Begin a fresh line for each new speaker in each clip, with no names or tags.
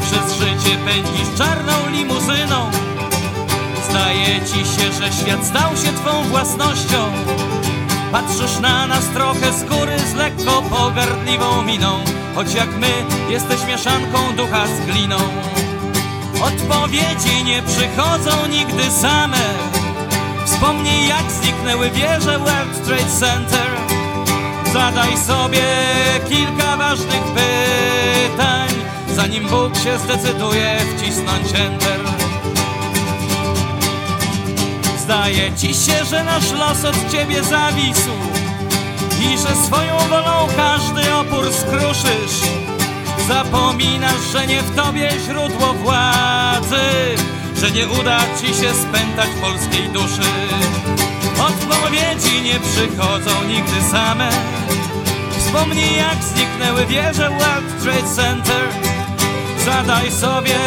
życie pędzisz czarną limuzyną Zdaje ci się, że świat stał się twą własnością. Patrzysz na nas trochę z góry z lekko pogardliwą miną Choć jak my jesteś mieszanką ducha z gliną. Odpowiedzi nie przychodzą nigdy same. Wspomnij jak zniknęły wieże World Trade Center. Zadaj sobie kilka ważnych pytań Zanim Bóg się zdecyduje wcisnąć enter Zdaje ci się, że nasz los od ciebie zawisł I że swoją wolą każdy opór skruszysz. Zapominasz, że nie w tobie źródło władzy Że nie uda ci się spętać polskiej duszy. Odpowiedzi nie przychodzą nigdy same. Wspomnij jak zniknęły wieże World Trade Center Zadaj sobie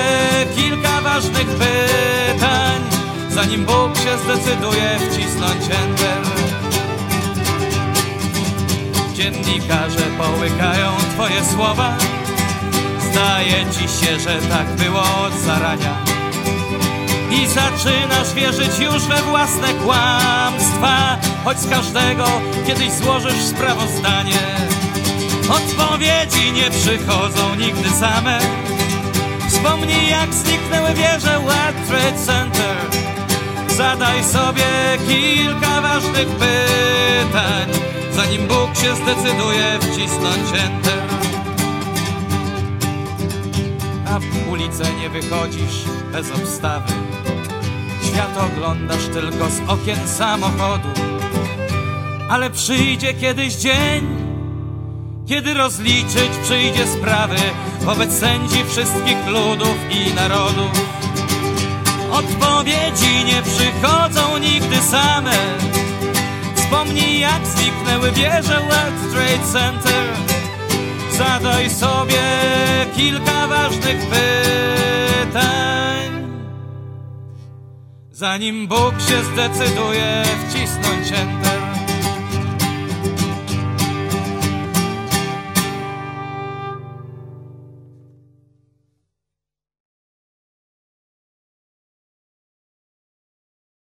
kilka ważnych pytań Zanim Bóg się zdecyduje wcisnąć enter Dziennikarze połykają twoje słowa. Zdaje ci się, że tak było od zarania. I zaczynasz wierzyć już we własne kłamstwa Choć z każdego kiedyś złożysz sprawozdanie. Odpowiedzi nie przychodzą nigdy same Wspomnij jak zniknęły wieże World Trade Center. Zadaj sobie kilka ważnych pytań Zanim Bóg się zdecyduje wcisnąć enter. A w ulicę nie wychodzisz bez obstawy. Świat oglądasz tylko z okien samochodu. Ale przyjdzie kiedyś dzień kiedy rozliczyć przyjdzie sprawy wobec sędzi wszystkich ludów i narodów. Odpowiedzi nie przychodzą nigdy same. Wspomnij jak zniknęły wieże World Trade Center. Zadaj sobie kilka ważnych pytań. Zanim Bóg się zdecyduje wcisnąć enter.